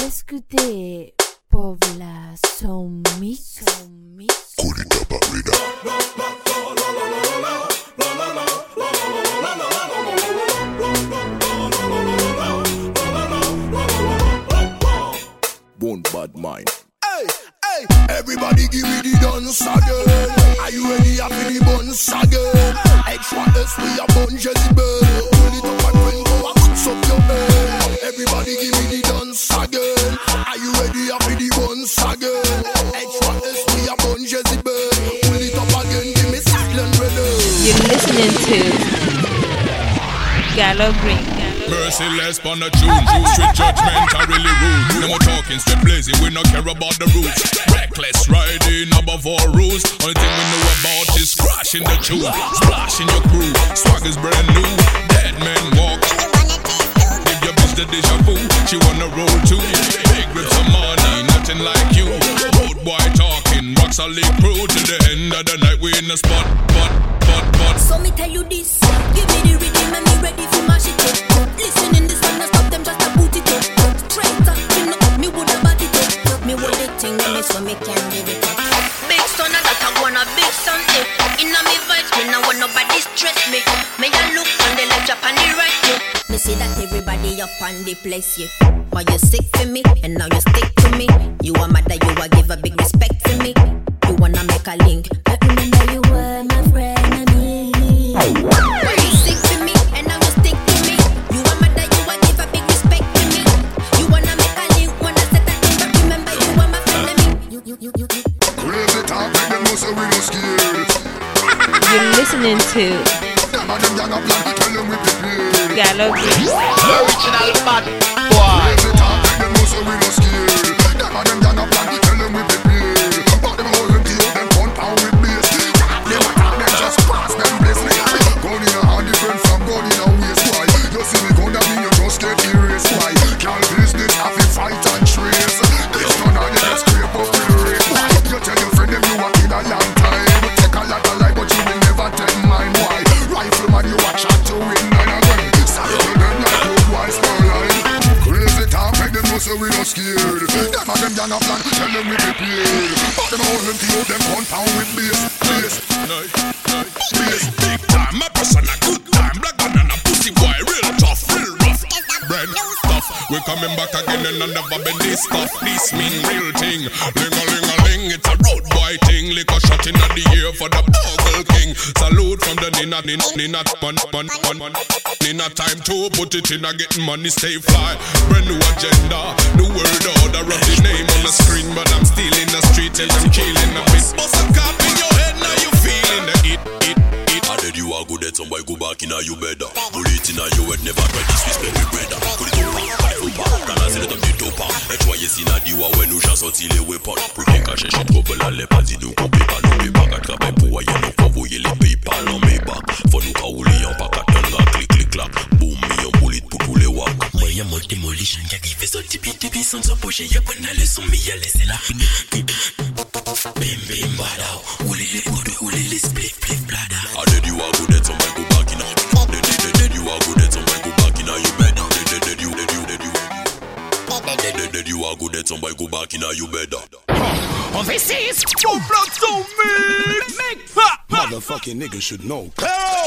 L'écouter, pauvre la son mix. Son mix. One bad mind. Hey, hey, everybody give me the dance again. Are you ready for the buns again? Extra S, we a bun Jezebel. Again. Are you ready for the buns again? Extra S, we a bun Jezebel. Pull it up again, give me silent ready. You're listening to Gallo Green. Merciless on the tune, Jews with judgment are really rude. No more talking, straight blazing, we no care about the rules. Reckless riding above all rules. Only thing we know about is crashing the tune, splashing your crew. Swag is brand new, dead men walk. The deja vu, she wanna roll too. Big rips of money, nothing like you. Road boy talking, rock solid crew till the end of the night. We in the spot, but, but, but. So me tell you this, give me the rhythm and me ready for mash it up. Listen in this one, stop them just a boot it. Straight up, you know, me woulda bat it up. Me the thing on me so me can give it up. Big son I wanna big son it. Eh. Inna me vibes, me no want nobody stress me. Me a look on the left, on the right, that everybody up on the place, yeah. But you sick for me, and now you stick to me. You a mother, you a give a big respect for me. You wanna make a link, but remember you were my friend and me. You sick for me, and now you stick to me. You a mother, you a give a big respect to me. You wanna make a link, wanna set a thing, but remember you are my friend and me. You, you, you, you, you. Crazy talk, make them know say we no scared. You're listening to Them and them young up like tell them we prepared. Gallo Green. Original bad boy. Scared. Them and them young up like tell them we prepared. But them all them deal, them compound with bass, bass, bass, big time, my person a good time. Black banana pussy boy, real tough, real rough. Bread stuff, we coming back again and I never been this tough. This mean real thing. Ling a ling boy thing. A shot in the ear for the Bogle King. Salute from the Nina, Nina, Nina, pun, pun, pun. Nina time to put it in a getting money, stay fly. Brand new agenda, new world order good at somebody go back in a you better. Bullet in a you head never try disrespect me brother. Put it over, put it over. Can I say that I'm the doper? HYS in a diwa when nous chassons les weapons. Pour les cacher, je coupe la pas nous couper pas nous pépas. Qu'à travailler pour voyer nous convoyer les paypal en mes bacs. Faut nous caouler en pas qu'à tenir clic clic. Boom, million bullet pour tous les wack. Moi y'a mon demolition qui arrive sur tipi tipi sans s'approcher y'a pas de leçon mais y'a laissé la Bim bim badao Oulé les coudes oulé les spliff spliff blada you are good at somebody go back in Dead dead dead you are good at somebody go back in a you better. Dead dead dead you dead you dead you. Dead dead dead you are good at somebody go back in a you better. This is Full Blood So Mix. Mix. Ha, ha. Motherfucking niggas should know. Hello.